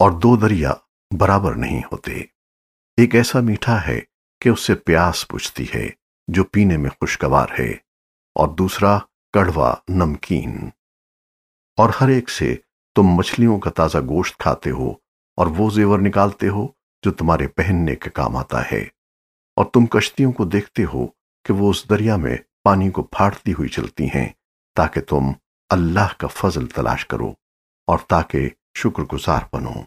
और दो दरिया बराबर नहीं होते। एक ऐसा मीठा है कि उससे प्यास बुझती है, जो पीने में खुशगवार है, और दूसरा कड़वा, नमकीन। और हर एक से तुम मछलियों का ताज़ा गोश्त खाते हो, और वो जेवर निकालते हो, जो तुम्हारे पहनने के काम आता है। और तुम कश्तियों को देखते हो कि वो उस दरिया में पानी को फाड़ती हुई चलती हैं, ताकि तुम अल्लाह का फजल तलाश करो, और ताकि शुक्रगुजार बनो।